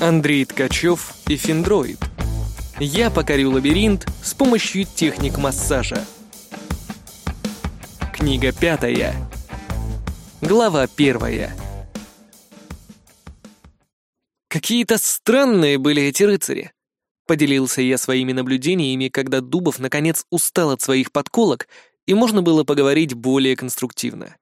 Андрей Ткачев и Финдроид. Я покорю лабиринт с помощью техник массажа. Книга пятая. Глава первая. Какие-то странные были эти рыцари. Поделился я своими наблюдениями, когда Дубов наконец устал от своих подколок, и можно было поговорить более конструктивно.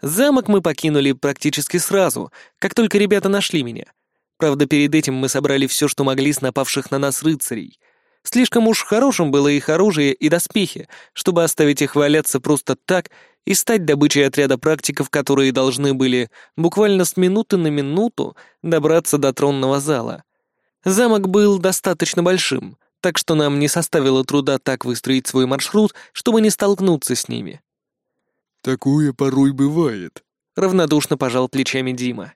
Замок мы покинули практически сразу, как только ребята нашли меня — Правда, перед этим мы собрали все, что могли с напавших на нас рыцарей. Слишком уж хорошим было их оружие и доспехи, чтобы оставить их валяться просто так и стать добычей отряда практиков, которые должны были буквально с минуты на минуту добраться до тронного зала. Замок был достаточно большим, так что нам не составило труда так выстроить свой маршрут, чтобы не столкнуться с ними. «Такое порой бывает», — равнодушно пожал плечами Дима.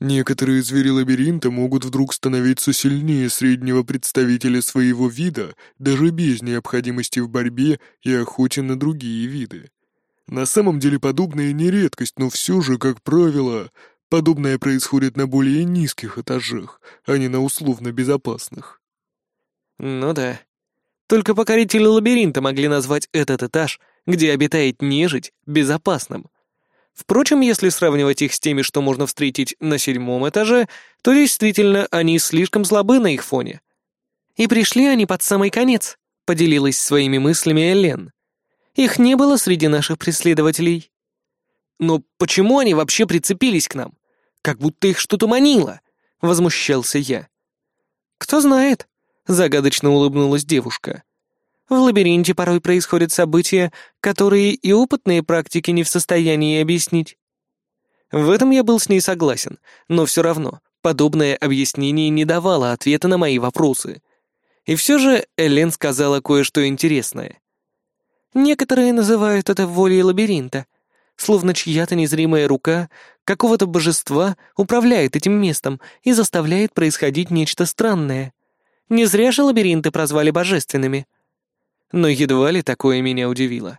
Некоторые звери лабиринта могут вдруг становиться сильнее среднего представителя своего вида, даже без необходимости в борьбе и охоте на другие виды. На самом деле подобная не редкость, но все же, как правило, подобное происходит на более низких этажах, а не на условно безопасных. Ну да. Только покорители лабиринта могли назвать этот этаж, где обитает нежить, безопасным. Впрочем, если сравнивать их с теми, что можно встретить на седьмом этаже, то действительно они слишком слабы на их фоне. И пришли они под самый конец, поделилась своими мыслями Элен. Их не было среди наших преследователей. Но почему они вообще прицепились к нам? Как будто их что-то манило, возмущался я. Кто знает, загадочно улыбнулась девушка. В лабиринте порой происходят события, которые и опытные практики не в состоянии объяснить. В этом я был с ней согласен, но все равно подобное объяснение не давало ответа на мои вопросы. И все же Элен сказала кое-что интересное. Некоторые называют это волей лабиринта, словно чья-то незримая рука какого-то божества управляет этим местом и заставляет происходить нечто странное. Не зря же лабиринты прозвали божественными но едва ли такое меня удивило.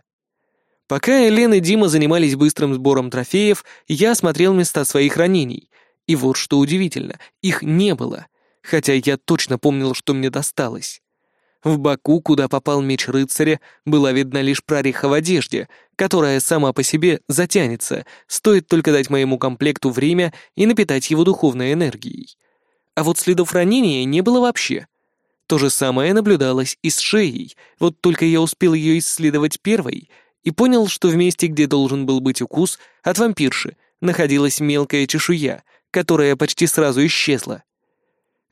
Пока Элен и Дима занимались быстрым сбором трофеев, я осмотрел места своих ранений. И вот что удивительно, их не было, хотя я точно помнил, что мне досталось. В боку, куда попал меч рыцаря, была видна лишь прореха в одежде, которая сама по себе затянется, стоит только дать моему комплекту время и напитать его духовной энергией. А вот следов ранения не было вообще — то же самое наблюдалось и с шеей, вот только я успел ее исследовать первой и понял, что в месте, где должен был быть укус, от вампирши находилась мелкая чешуя, которая почти сразу исчезла.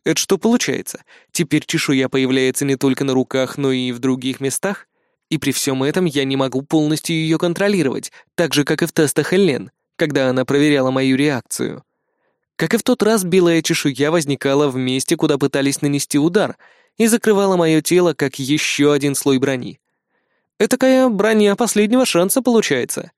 Это что получается? Теперь чешуя появляется не только на руках, но и в других местах? И при всем этом я не могу полностью ее контролировать, так же, как и в тестах Эллен, когда она проверяла мою реакцию. Как и в тот раз, белая чешуя возникала в месте, куда пытались нанести удар, и закрывала мое тело, как еще один слой брони. Этакая броня последнего шанса получается.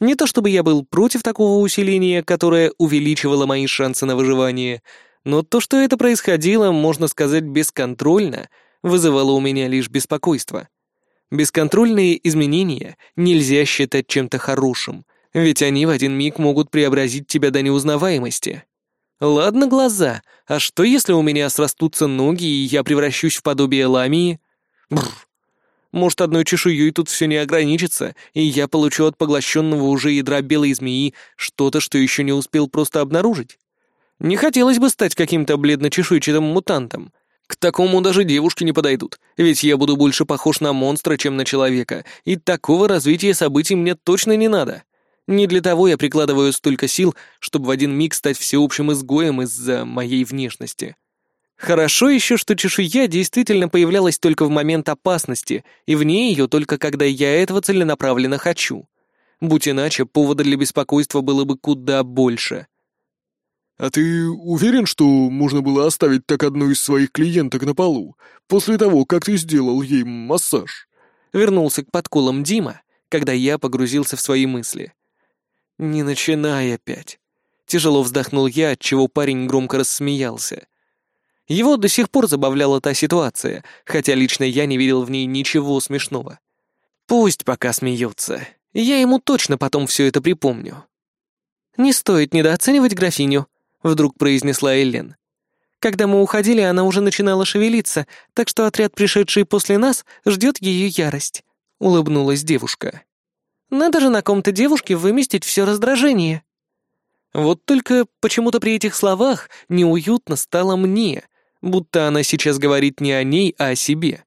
Не то чтобы я был против такого усиления, которое увеличивало мои шансы на выживание, но то, что это происходило, можно сказать, бесконтрольно, вызывало у меня лишь беспокойство. Бесконтрольные изменения нельзя считать чем-то хорошим, ведь они в один миг могут преобразить тебя до неузнаваемости. Ладно глаза, а что если у меня срастутся ноги, и я превращусь в подобие ламии? Бррр. Может, одной чешуей тут все не ограничится, и я получу от поглощенного уже ядра белой змеи что-то, что еще не успел просто обнаружить? Не хотелось бы стать каким-то бледно-чешуйчатым мутантом. К такому даже девушки не подойдут, ведь я буду больше похож на монстра, чем на человека, и такого развития событий мне точно не надо. Не для того я прикладываю столько сил, чтобы в один миг стать всеобщим изгоем из-за моей внешности. Хорошо еще, что чешуя действительно появлялась только в момент опасности, и вне ее только когда я этого целенаправленно хочу. Будь иначе, повода для беспокойства было бы куда больше. «А ты уверен, что можно было оставить так одну из своих клиенток на полу, после того, как ты сделал ей массаж?» Вернулся к подколам Дима, когда я погрузился в свои мысли. «Не начинай опять!» Тяжело вздохнул я, отчего парень громко рассмеялся. Его до сих пор забавляла та ситуация, хотя лично я не видел в ней ничего смешного. Пусть пока смеется, я ему точно потом все это припомню. «Не стоит недооценивать графиню», — вдруг произнесла Эллен. Когда мы уходили, она уже начинала шевелиться, так что отряд, пришедший после нас, ждет ее ярость», — улыбнулась девушка. «Надо же на ком-то девушке выместить все раздражение». Вот только почему-то при этих словах неуютно стало мне, будто она сейчас говорит не о ней, а о себе.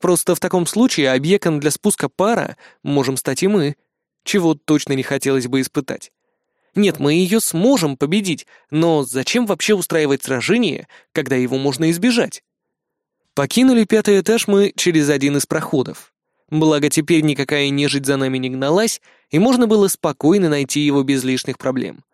Просто в таком случае объектом для спуска пара можем стать и мы, чего точно не хотелось бы испытать. Нет, мы ее сможем победить, но зачем вообще устраивать сражение, когда его можно избежать? Покинули пятый этаж мы через один из проходов. Благо теперь никакая нежить за нами не гналась, и можно было спокойно найти его без лишних проблем.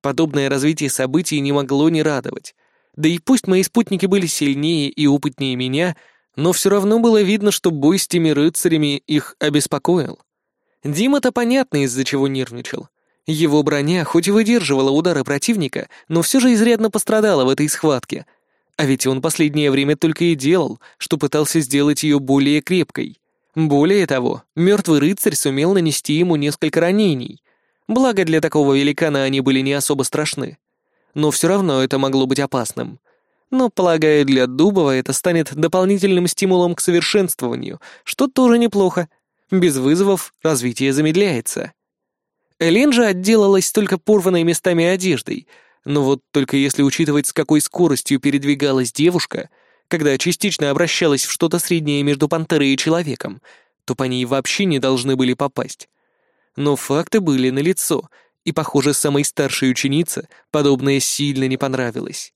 Подобное развитие событий не могло не радовать. Да и пусть мои спутники были сильнее и опытнее меня, но все равно было видно, что бой с теми рыцарями их обеспокоил. Дима-то понятно, из-за чего нервничал. Его броня хоть и выдерживала удары противника, но все же изрядно пострадала в этой схватке. А ведь он последнее время только и делал, что пытался сделать ее более крепкой. Более того, мертвый рыцарь сумел нанести ему несколько ранений. Благо для такого великана они были не особо страшны. Но все равно это могло быть опасным. Но, полагаю, для Дубова это станет дополнительным стимулом к совершенствованию, что тоже неплохо. Без вызовов развитие замедляется. Элен же отделалась только порванной местами одеждой, но вот только если учитывать, с какой скоростью передвигалась девушка, когда частично обращалась в что-то среднее между пантерой и человеком, то по ней вообще не должны были попасть. Но факты были налицо, и, похоже, самой старшей ученице подобное сильно не понравилось.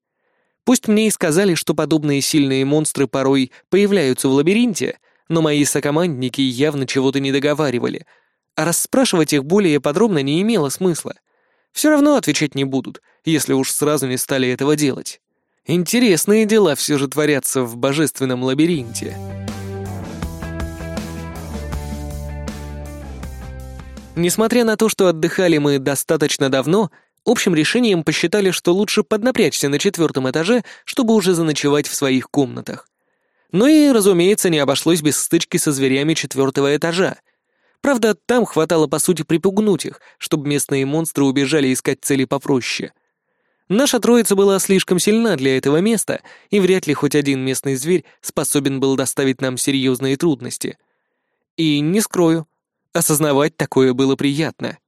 Пусть мне и сказали, что подобные сильные монстры порой появляются в лабиринте, но мои сокомандники явно чего-то не договаривали — а расспрашивать их более подробно не имело смысла. Все равно отвечать не будут, если уж сразу не стали этого делать. Интересные дела все же творятся в божественном лабиринте. Несмотря на то, что отдыхали мы достаточно давно, общим решением посчитали, что лучше поднапрячься на четвертом этаже, чтобы уже заночевать в своих комнатах. Ну и, разумеется, не обошлось без стычки со зверями четвертого этажа, Правда, там хватало по сути припугнуть их, чтобы местные монстры убежали искать цели попроще. Наша троица была слишком сильна для этого места, и вряд ли хоть один местный зверь способен был доставить нам серьезные трудности. И не скрою, осознавать такое было приятно.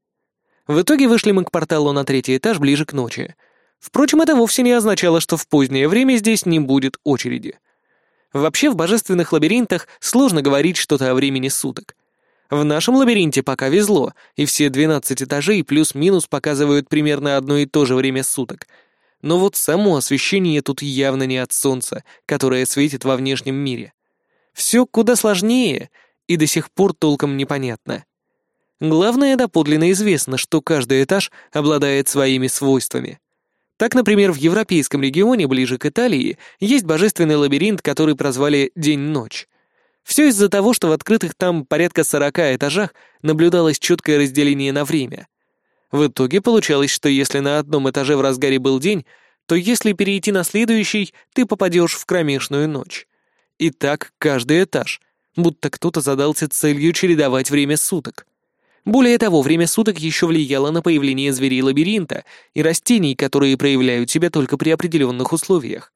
В итоге вышли мы к порталу на третий этаж ближе к ночи. Впрочем, это вовсе не означало, что в позднее время здесь не будет очереди. Вообще, в божественных лабиринтах сложно говорить что-то о времени суток. В нашем лабиринте пока везло, и все 12 этажей плюс-минус показывают примерно одно и то же время суток. Но вот само освещение тут явно не от солнца, которое светит во внешнем мире. Все куда сложнее и до сих пор толком непонятно. Главное, доподлинно известно, что каждый этаж обладает своими свойствами. Так, например, в европейском регионе, ближе к Италии, есть божественный лабиринт, который прозвали «День-ночь». Все из-за того, что в открытых там порядка сорока этажах наблюдалось четкое разделение на время. В итоге получалось, что если на одном этаже в разгаре был день, то если перейти на следующий, ты попадешь в кромешную ночь. И так каждый этаж, будто кто-то задался целью чередовать время суток. Более того, время суток еще влияло на появление зверей лабиринта и растений, которые проявляют себя только при определенных условиях.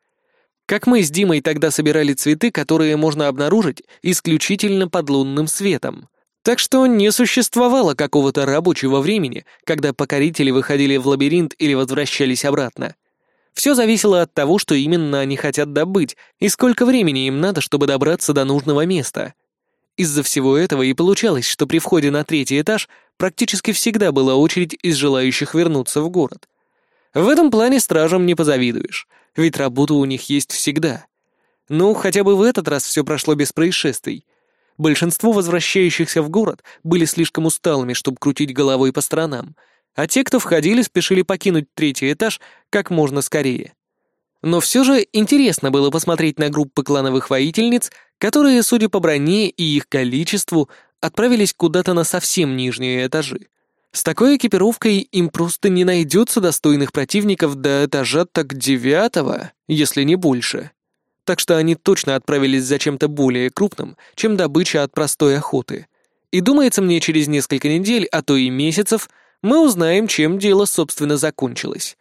Как мы с Димой тогда собирали цветы, которые можно обнаружить исключительно под лунным светом. Так что не существовало какого-то рабочего времени, когда покорители выходили в лабиринт или возвращались обратно. Все зависело от того, что именно они хотят добыть, и сколько времени им надо, чтобы добраться до нужного места. Из-за всего этого и получалось, что при входе на третий этаж практически всегда была очередь из желающих вернуться в город. В этом плане стражам не позавидуешь — ведь работа у них есть всегда. Ну, хотя бы в этот раз все прошло без происшествий. Большинство возвращающихся в город были слишком усталыми, чтобы крутить головой по сторонам, а те, кто входили, спешили покинуть третий этаж как можно скорее. Но все же интересно было посмотреть на группы клановых воительниц, которые, судя по броне и их количеству, отправились куда-то на совсем нижние этажи. С такой экипировкой им просто не найдется достойных противников до этажа так девятого, если не больше. Так что они точно отправились за чем-то более крупным, чем добыча от простой охоты. И думается мне, через несколько недель, а то и месяцев, мы узнаем, чем дело, собственно, закончилось.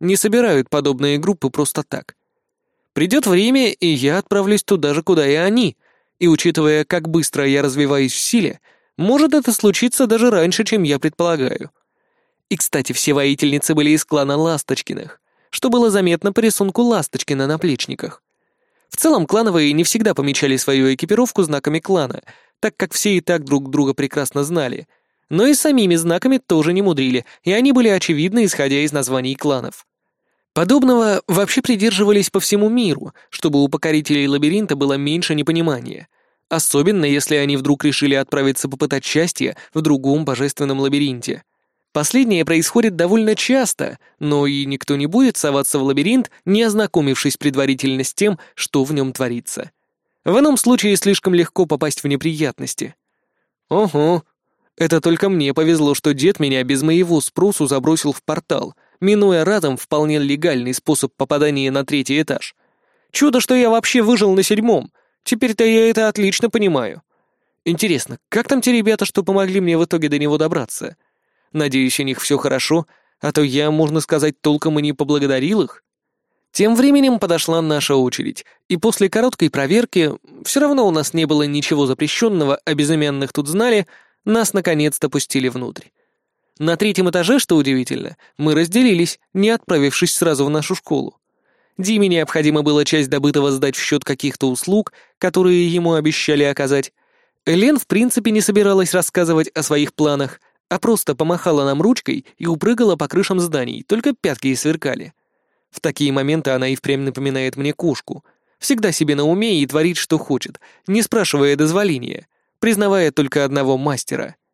Не собирают подобные группы просто так. Придет время, и я отправлюсь туда же, куда и они, и учитывая, как быстро я развиваюсь в силе, может это случиться даже раньше, чем я предполагаю. И, кстати, все воительницы были из клана Ласточкиных, что было заметно по рисунку ласточки на наплечниках. В целом, клановые не всегда помечали свою экипировку знаками клана, так как все и так друг друга прекрасно знали, но и самими знаками тоже не мудрили, и они были очевидны, исходя из названий кланов. Подобного вообще придерживались по всему миру, чтобы у покорителей лабиринта было меньше непонимания. Особенно, если они вдруг решили отправиться попытать счастье в другом божественном лабиринте. Последнее происходит довольно часто, но и никто не будет соваться в лабиринт, не ознакомившись предварительно с тем, что в нем творится. В ином случае слишком легко попасть в неприятности. Ого, это только мне повезло, что дед меня без моего спросу забросил в портал — минуя разом вполне легальный способ попадания на третий этаж. Чудо, что я вообще выжил на седьмом. Теперь-то я это отлично понимаю. Интересно, как там те ребята, что помогли мне в итоге до него добраться? Надеюсь, у них все хорошо, а то я, можно сказать, толком и не поблагодарил их. Тем временем подошла наша очередь, и после короткой проверки, все равно у нас не было ничего запрещенного, а безымянных тут знали, нас наконец-то пустили внутрь. На третьем этаже, что удивительно, мы разделились, не отправившись сразу в нашу школу. Диме необходимо было часть добытого сдать в счет каких-то услуг, которые ему обещали оказать. Лен, в принципе, не собиралась рассказывать о своих планах, а просто помахала нам ручкой и упрыгала по крышам зданий, только пятки и сверкали. В такие моменты она и впрямь напоминает мне кошку. Всегда себе на уме и творит, что хочет, не спрашивая дозволения, признавая только одного мастера —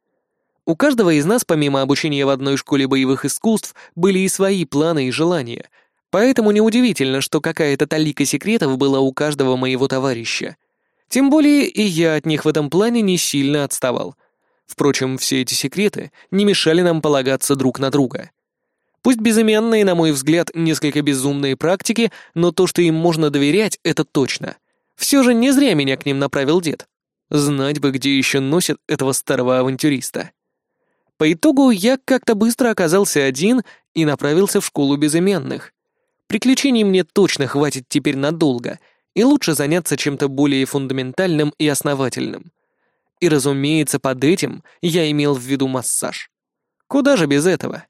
у каждого из нас, помимо обучения в одной школе боевых искусств, были и свои планы и желания. Поэтому неудивительно, что какая-то талика секретов была у каждого моего товарища. Тем более и я от них в этом плане не сильно отставал. Впрочем, все эти секреты не мешали нам полагаться друг на друга. Пусть безымянные, на мой взгляд, несколько безумные практики, но то, что им можно доверять, это точно. Все же не зря меня к ним направил дед. Знать бы, где еще носят этого старого авантюриста. По итогу я как-то быстро оказался один и направился в школу безыменных. Приключений мне точно хватит теперь надолго, и лучше заняться чем-то более фундаментальным и основательным. И, разумеется, под этим я имел в виду массаж. Куда же без этого?